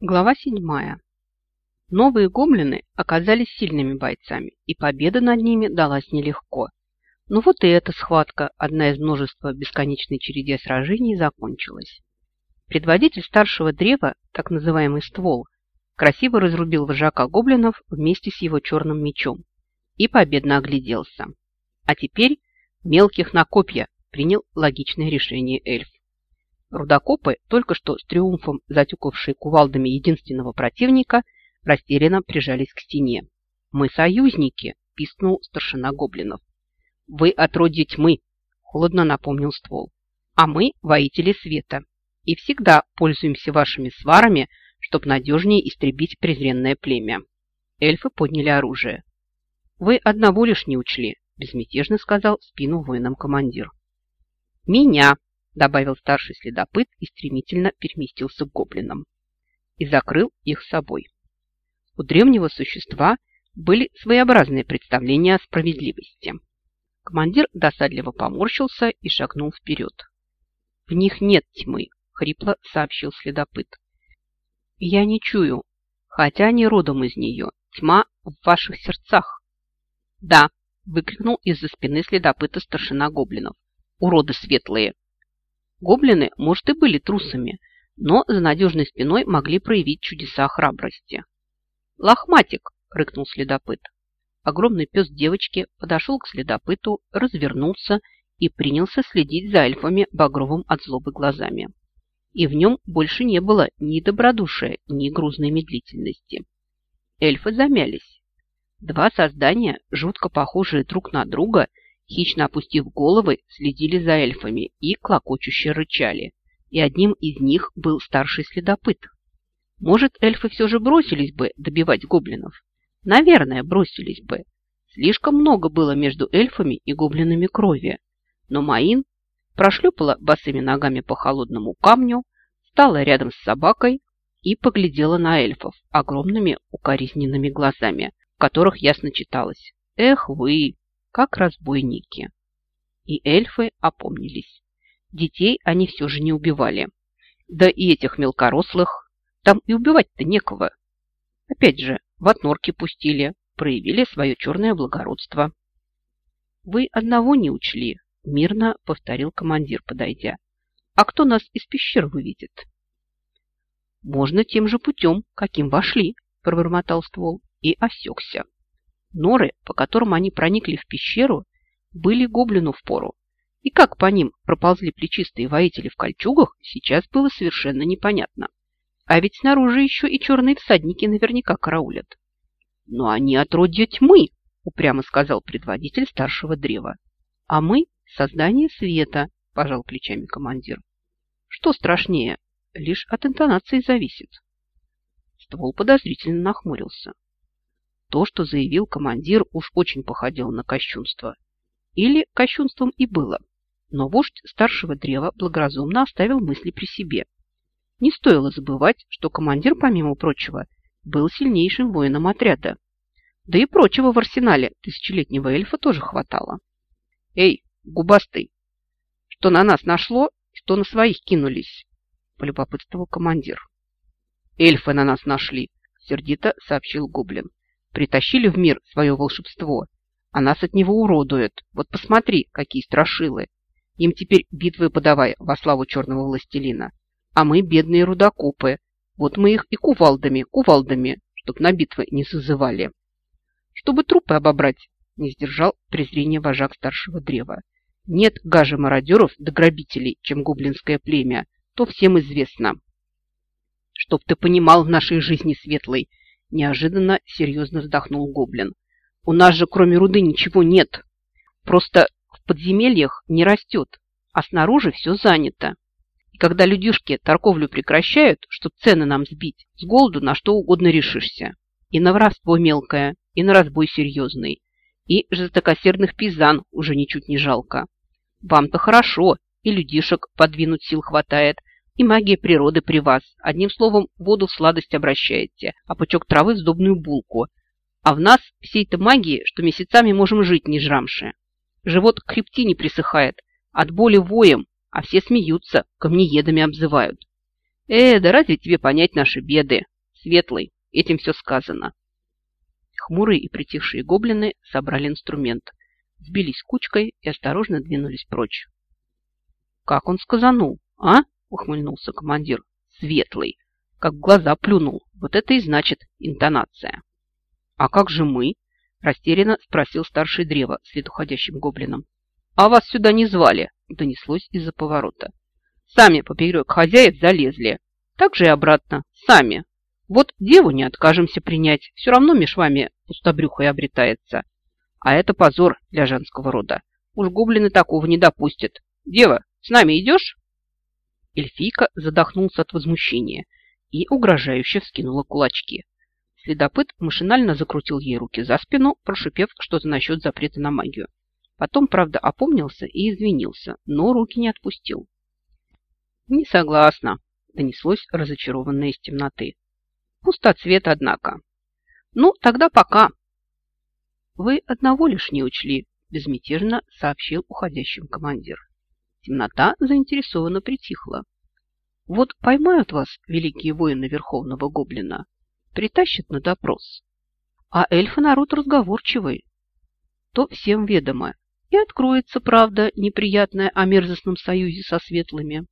Глава седьмая. Новые гоблины оказались сильными бойцами, и победа над ними далась нелегко. Но вот и эта схватка, одна из множества бесконечной череде сражений, закончилась. Предводитель старшего древа, так называемый ствол, красиво разрубил вожака гоблинов вместе с его черным мечом и победно огляделся. А теперь мелких на копья принял логичное решение эльф. Рудокопы, только что с триумфом затюкавшие кувалдами единственного противника, растерянно прижались к стене. «Мы союзники!» – пискнул старшина гоблинов. «Вы отродье тьмы!» – холодно напомнил ствол. «А мы – воители света, и всегда пользуемся вашими сварами, чтобы надежнее истребить презренное племя». Эльфы подняли оружие. «Вы одного лишь не учли», – безмятежно сказал спину воинам командир. «Меня!» Добавил старший следопыт и стремительно переместился к гоблинам. И закрыл их собой. У древнего существа были своеобразные представления о справедливости. Командир досадливо поморщился и шагнул вперед. «В них нет тьмы», — хрипло сообщил следопыт. «Я не чую, хотя они родом из нее. Тьма в ваших сердцах». «Да», — выкрикнул из-за спины следопыта старшина гоблинов. «Уроды светлые! Гоблины, может, и были трусами, но за надежной спиной могли проявить чудеса храбрости. «Лохматик!» – рыкнул следопыт. Огромный пес девочки подошел к следопыту, развернулся и принялся следить за эльфами багровым от злобы глазами. И в нем больше не было ни добродушия, ни грузной медлительности. Эльфы замялись. Два создания, жутко похожие друг на друга – хищно опустив головы, следили за эльфами и клокочуще рычали. И одним из них был старший следопыт. Может, эльфы все же бросились бы добивать гоблинов? Наверное, бросились бы. Слишком много было между эльфами и гоблинами крови. Но Маин прошлепала босыми ногами по холодному камню, стала рядом с собакой и поглядела на эльфов огромными укоризненными глазами, в которых ясно читалось «Эх вы, как разбойники. И эльфы опомнились. Детей они все же не убивали. Да и этих мелкорослых. Там и убивать-то некого. Опять же, в отнорки пустили, проявили свое черное благородство. «Вы одного не учли», – мирно повторил командир, подойдя. «А кто нас из пещер выведет?» «Можно тем же путем, каким вошли», – пробормотал ствол и осекся. Норы, по которым они проникли в пещеру, были гоблину в пору. И как по ним проползли плечистые воители в кольчугах, сейчас было совершенно непонятно. А ведь снаружи еще и черные всадники наверняка караулят. «Но они отродья тьмы», — упрямо сказал предводитель старшего древа. «А мы — создание света», — пожал плечами командир. «Что страшнее, лишь от интонации зависит». Ствол подозрительно нахмурился. То, что заявил командир, уж очень походило на кощунство. Или кощунством и было. Но вождь старшего древа благоразумно оставил мысли при себе. Не стоило забывать, что командир, помимо прочего, был сильнейшим воином отряда. Да и прочего в арсенале тысячелетнего эльфа тоже хватало. «Эй, губастый, что на нас нашло, что на своих кинулись?» – полюбопытствовал командир. «Эльфы на нас нашли», – сердито сообщил гоблин. Притащили в мир свое волшебство, а нас от него уродуют. Вот посмотри, какие страшилы. Им теперь битвы подавай во славу черного властелина. А мы бедные рудокопы. Вот мы их и кувалдами, кувалдами, чтоб на битвы не созывали. Чтобы трупы обобрать, не сдержал презрение вожак старшего древа. Нет гаже мародеров да грабителей, чем гоблинское племя, то всем известно. Чтоб ты понимал в нашей жизни светлой, Неожиданно серьезно вздохнул гоблин. У нас же кроме руды ничего нет. Просто в подземельях не растет, а снаружи все занято. И когда людишки торговлю прекращают, чтобы цены нам сбить, с голоду на что угодно решишься. И на воровство мелкое, и на разбой серьезный. И жестокосердных пизан уже ничуть не жалко. Вам-то хорошо, и людишек подвинуть сил хватает, и магия природы при вас. Одним словом, воду в сладость обращаете, а пучок травы в сдобную булку. А в нас всей-то магии, что месяцами можем жить не жрамши. Живот к хребти не присыхает, от боли воем, а все смеются, камнеедами обзывают. Э, да разве тебе понять наши беды? Светлый, этим все сказано. Хмурые и притихшие гоблины собрали инструмент, сбились кучкой и осторожно двинулись прочь. «Как он сказанул, а?» – ухмыльнулся командир. «Светлый, как в глаза плюнул. Вот это и значит интонация». «А как же мы?» – растерянно спросил старший древо с уходящим гоблином. «А вас сюда не звали», – донеслось из-за поворота. «Сами поперек хозяев залезли. Так же и обратно. Сами. Вот деву не откажемся принять. Все равно меж вами пустобрюхой обретается. А это позор для женского рода. Уж гоблины такого не допустят. Дева, с нами идешь?» Эльфийка задохнулся от возмущения и угрожающе вскинула кулачки. Следопыт машинально закрутил ей руки за спину, прошипев что-то насчет запрета на магию. Потом, правда, опомнился и извинился, но руки не отпустил. «Не согласна», – донеслось разочарованное из темноты. «Пустоцвет, однако». «Ну, тогда пока». «Вы одного лишь не учли», – безмятежно сообщил уходящим командир. Темнота заинтересованно притихла. «Вот поймают вас великие воины Верховного Гоблина, притащат на допрос. А эльфы народ разговорчивый. То всем ведомо. И откроется правда неприятная о мерзостном союзе со светлыми.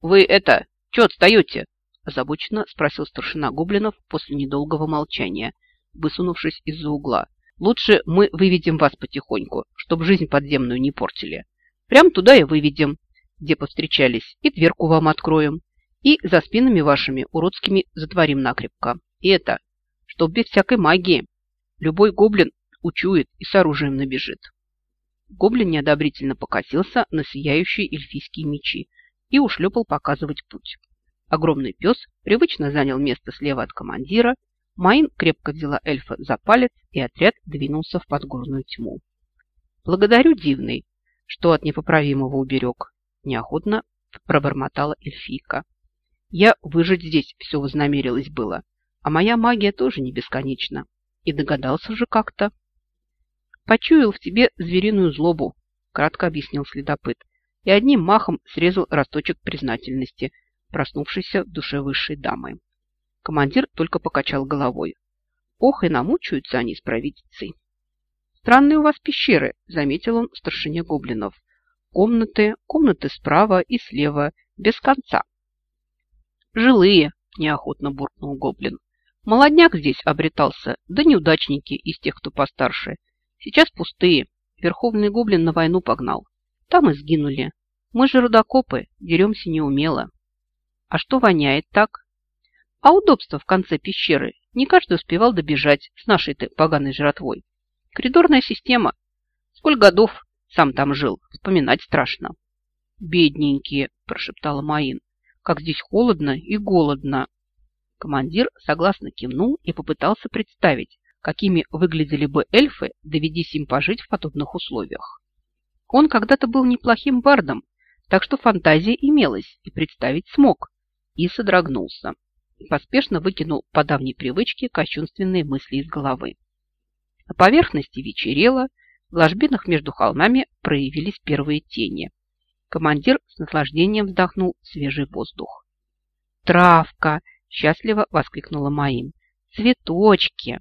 «Вы это, что отстаете?» – озабоченно спросил старшина гоблинов после недолгого молчания, высунувшись из-за угла. «Лучше мы выведем вас потихоньку, чтобы жизнь подземную не портили. Прям туда и выведем, где повстречались, и дверку вам откроем. И за спинами вашими уродскими затворим накрепко. И это, чтоб без всякой магии. Любой гоблин учует и с оружием набежит. Гоблин неодобрительно покосился на сияющие эльфийские мечи и ушлепал показывать путь. Огромный пес привычно занял место слева от командира, Маин крепко взяла эльфа за палец, и отряд двинулся в подгорную тьму. «Благодарю, дивный, что от непоправимого уберег», – неохотно пробормотала эльфийка. Я выжить здесь все вознамерилась было, а моя магия тоже не бесконечна. И догадался же как-то. Почуял в тебе звериную злобу, кратко объяснил следопыт, и одним махом срезал росточек признательности, проснувшейся в душе высшей дамы. Командир только покачал головой. Ох, и намучаются они с провидицей. Странные у вас пещеры, заметил он старшине гоблинов. Комнаты, комнаты справа и слева, без конца. «Жилые», – неохотно буркнул гоблин. «Молодняк здесь обретался, да неудачники из тех, кто постарше. Сейчас пустые. Верховный гоблин на войну погнал. Там и сгинули. Мы же рудокопы, деремся неумело. А что воняет так? А удобство в конце пещеры. Не каждый успевал добежать с нашей-то поганой жратвой. Коридорная система. Сколько годов сам там жил, вспоминать страшно. «Бедненькие», – прошептала Маин как здесь холодно и голодно. Командир согласно кивнул и попытался представить, какими выглядели бы эльфы, доведись им пожить в подобных условиях. Он когда-то был неплохим бардом, так что фантазия имелась и представить смог, и содрогнулся. Поспешно выкинул по давней привычке кощунственные мысли из головы. На поверхности вечерело, в ложбинах между холмами проявились первые тени. Командир с наслаждением вздохнул свежий воздух. «Травка!» – счастливо воскликнула Маин. «Цветочки!»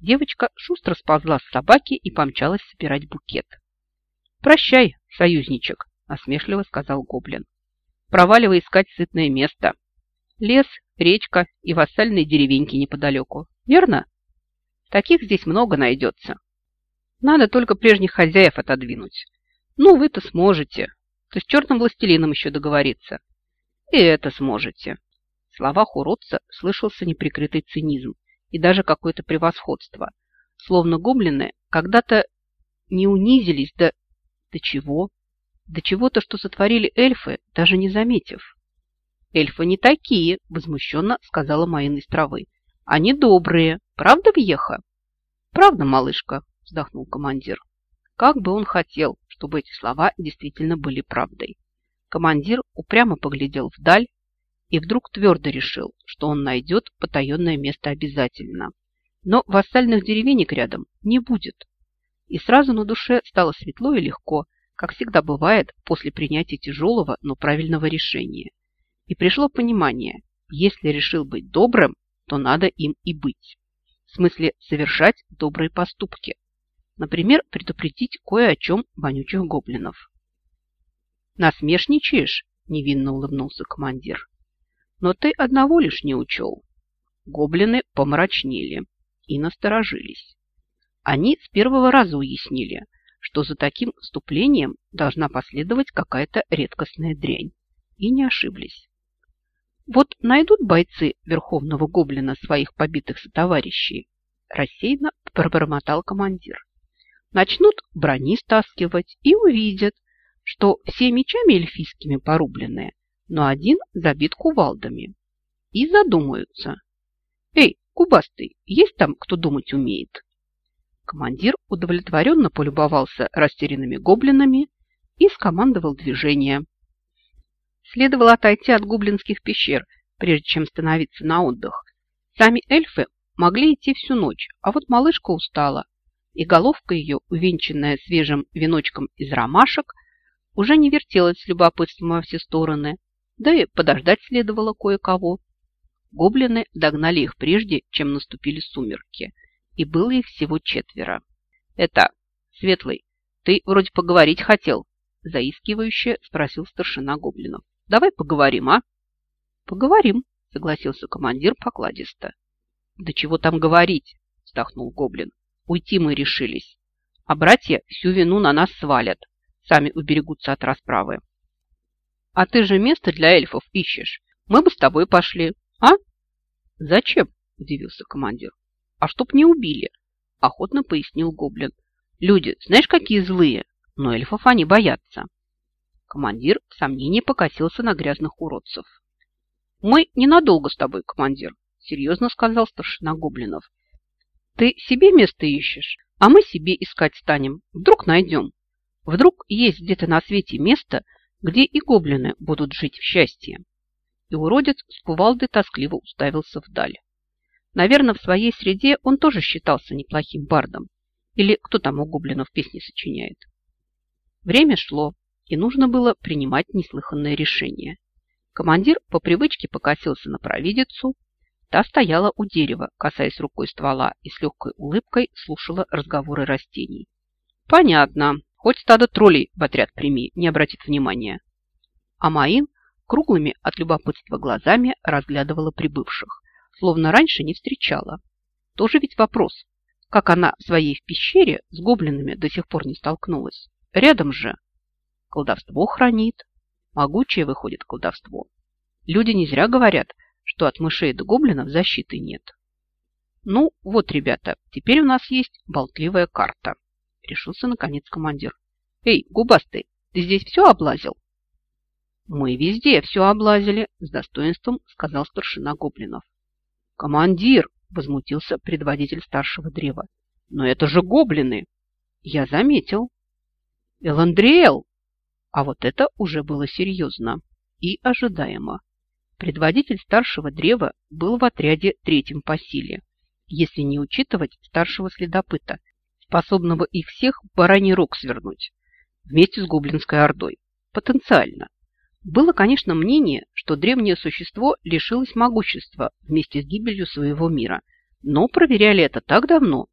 Девочка шустро сползла с собаки и помчалась собирать букет. «Прощай, союзничек!» – насмешливо сказал гоблин. «Проваливай искать сытное место. Лес, речка и вассальные деревеньки неподалеку. Верно? Таких здесь много найдется. Надо только прежних хозяев отодвинуть. Ну, вы-то сможете то с черным властелином еще договориться. И это сможете. В словах уродца слышался неприкрытый цинизм и даже какое-то превосходство. Словно гоблины когда-то не унизились до... До чего? До чего-то, что сотворили эльфы, даже не заметив. «Эльфы не такие», – возмущенно сказала Маин из травы. «Они добрые. Правда, Вьеха?» «Правда, малышка», – вздохнул командир. Как бы он хотел, чтобы эти слова действительно были правдой. Командир упрямо поглядел вдаль и вдруг твердо решил, что он найдет потаенное место обязательно. Но вассальных деревенек рядом не будет. И сразу на душе стало светло и легко, как всегда бывает после принятия тяжелого, но правильного решения. И пришло понимание, если решил быть добрым, то надо им и быть. В смысле совершать добрые поступки. Например, предупредить кое о чем вонючих гоблинов. «Насмешничаешь?» – невинно улыбнулся командир. «Но ты одного лишь не учел. Гоблины помрачнели и насторожились. Они с первого раза уяснили, что за таким вступлением должна последовать какая-то редкостная дрянь. И не ошиблись. Вот найдут бойцы Верховного Гоблина своих побитых сотоварищей, рассеянно пробормотал командир. Начнут брони стаскивать и увидят, что все мечами эльфийскими порубленные, но один забит кувалдами. И задумаются. Эй, Кубастый, есть там, кто думать умеет? Командир удовлетворенно полюбовался растерянными гоблинами и скомандовал движение. Следовало отойти от гоблинских пещер, прежде чем становиться на отдых. Сами эльфы могли идти всю ночь, а вот малышка устала, и головка ее, увенчанная свежим веночком из ромашек, уже не вертелась с любопытством во все стороны, да и подождать следовало кое-кого. Гоблины догнали их прежде, чем наступили сумерки, и было их всего четверо. «Это, Светлый, ты вроде поговорить хотел?» заискивающе спросил старшина гоблинов. «Давай поговорим, а?» «Поговорим», согласился командир покладисто. «Да чего там говорить?» вздохнул гоблин. «Уйти мы решились, а братья всю вину на нас свалят, сами уберегутся от расправы». «А ты же место для эльфов ищешь. Мы бы с тобой пошли. «А? Зачем?» – удивился командир. «А чтоб не убили», – охотно пояснил гоблин. «Люди, знаешь, какие злые, но эльфов они боятся». Командир в сомнении покосился на грязных уродцев. «Мы ненадолго с тобой, командир», – серьезно сказал старшина гоблинов. «Ты себе место ищешь, а мы себе искать станем. Вдруг найдем. Вдруг есть где-то на свете место, где и гоблины будут жить в счастье» и уродец с кувалдой тоскливо уставился вдаль. Наверное, в своей среде он тоже считался неплохим бардом. Или кто там у гоблинов песни сочиняет. Время шло, и нужно было принимать неслыханное решение. Командир по привычке покосился на провидицу. Та стояла у дерева, касаясь рукой ствола, и с легкой улыбкой слушала разговоры растений. «Понятно. Хоть стадо троллей в отряд прими, не обратит внимания». А Маин круглыми от любопытства глазами разглядывала прибывших, словно раньше не встречала. Тоже ведь вопрос, как она в своей в пещере с гоблинами до сих пор не столкнулась. Рядом же колдовство хранит. Могучее выходит колдовство. Люди не зря говорят, что от мышей до гоблинов защиты нет. Ну, вот, ребята, теперь у нас есть болтливая карта. Решился, наконец, командир. Эй, губастый, ты здесь все облазил? «Мы везде все облазили», – с достоинством сказал старшина гоблинов. «Командир!» – возмутился предводитель старшего древа. «Но это же гоблины!» «Я заметил». «Эландриэл!» А вот это уже было серьезно и ожидаемо. Предводитель старшего древа был в отряде третьим по силе, если не учитывать старшего следопыта, способного их всех в бараний рог свернуть, вместе с гоблинской ордой. Потенциально. Было, конечно, мнение, что древнее существо лишилось могущества вместе с гибелью своего мира, но проверяли это так давно.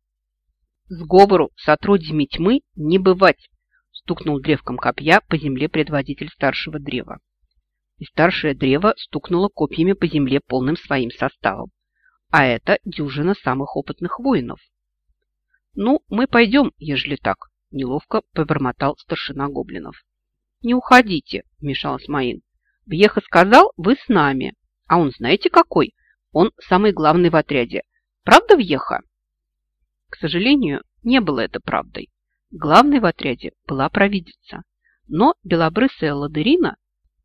«Сговору с отродьями тьмы не бывать!» Стукнул древком копья по земле предводитель старшего древа. И старшее древо стукнуло копьями по земле полным своим составом. А это дюжина самых опытных воинов. «Ну, мы пойдем, ежели так», – неловко побормотал старшина гоблинов. «Не уходите», – вмешалась Маин. «Бьеха сказал, вы с нами. А он знаете какой? Он самый главный в отряде. Правда, Вьеха?» К сожалению, не было это правдой. Главной в отряде была провидица. Но белобрысая ладырина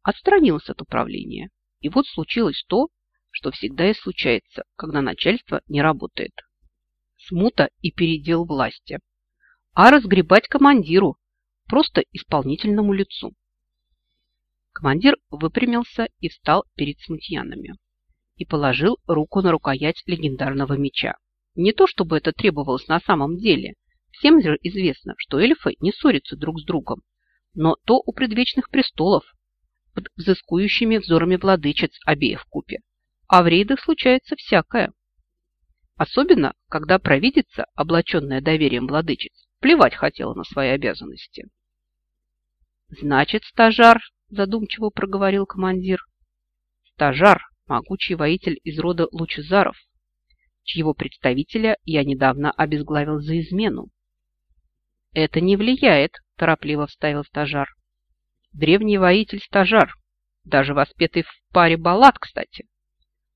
отстранилась от управления. И вот случилось то, что всегда и случается, когда начальство не работает. Смута и передел власти. А разгребать командиру, просто исполнительному лицу. Командир выпрямился и встал перед смутьянами и положил руку на рукоять легендарного меча. Не то, чтобы это требовалось на самом деле. Всем известно, что эльфы не ссорятся друг с другом. Но то у предвечных престолов. под взыскующими взорами владычиц обеих купе. А в рейдах случается всякое. Особенно, когда провидица, облаченная доверием владычиц, плевать хотела на свои обязанности. «Значит, стажар», – задумчиво проговорил командир, – «стажар, могучий воитель из рода Лучезаров, чьего представителя я недавно обезглавил за измену». «Это не влияет», – торопливо вставил стажар. «Древний воитель-стажар, даже воспетый в паре баллад, кстати.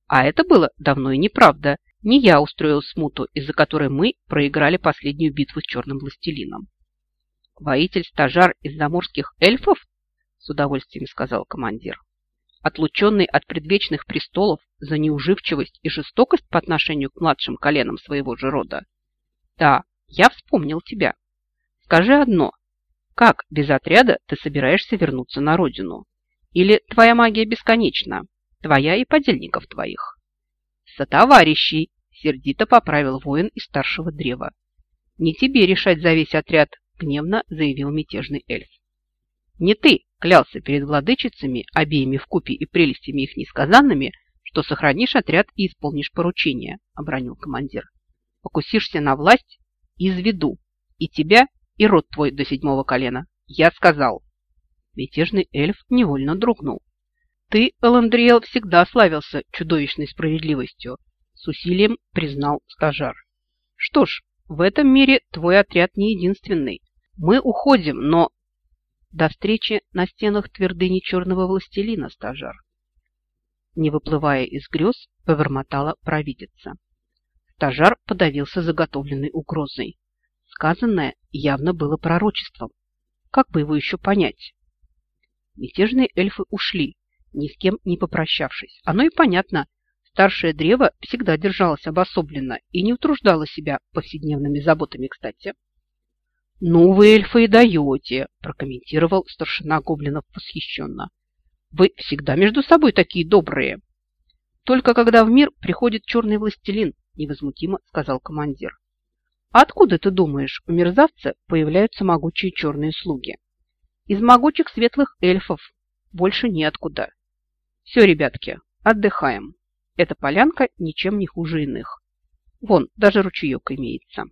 А это было давно и неправда. Не я устроил смуту, из-за которой мы проиграли последнюю битву с черным властелином. Воитель-стажар из заморских эльфов? С удовольствием сказал командир. Отлученный от предвечных престолов за неуживчивость и жестокость по отношению к младшим коленам своего же рода. Да, я вспомнил тебя. Скажи одно. Как без отряда ты собираешься вернуться на родину? Или твоя магия бесконечна? Твоя и подельников твоих? «Сотоварищей!» – сердито поправил воин из старшего древа. «Не тебе решать за весь отряд», – гневно заявил мятежный эльф. «Не ты клялся перед владычицами, обеими в купе и прелестями их несказанными, что сохранишь отряд и исполнишь поручение», – обронил командир. «Покусишься на власть – изведу и тебя, и род твой до седьмого колена. Я сказал». Мятежный эльф невольно дрогнул. Ты, Эландриэл, всегда славился чудовищной справедливостью, с усилием признал стажар. Что ж, в этом мире твой отряд не единственный. Мы уходим, но... До встречи на стенах твердыни черного властелина, стажар. Не выплывая из грез, повермотала провидица. Стажар подавился заготовленной угрозой. Сказанное явно было пророчеством. Как бы его еще понять? Мятежные эльфы ушли, ни с кем не попрощавшись. Оно и понятно. Старшее древо всегда держалось обособленно и не утруждало себя повседневными заботами, кстати. «Ну вы, эльфы, и даете!» – прокомментировал старшина гоблинов восхищенно. «Вы всегда между собой такие добрые!» «Только когда в мир приходит черный властелин», – невозмутимо сказал командир. «А откуда, ты думаешь, у мерзавца появляются могучие черные слуги?» «Из могучих светлых эльфов. Больше неоткуда. Все, ребятки, отдыхаем. Эта полянка ничем не хуже иных. Вон, даже ручеек имеется.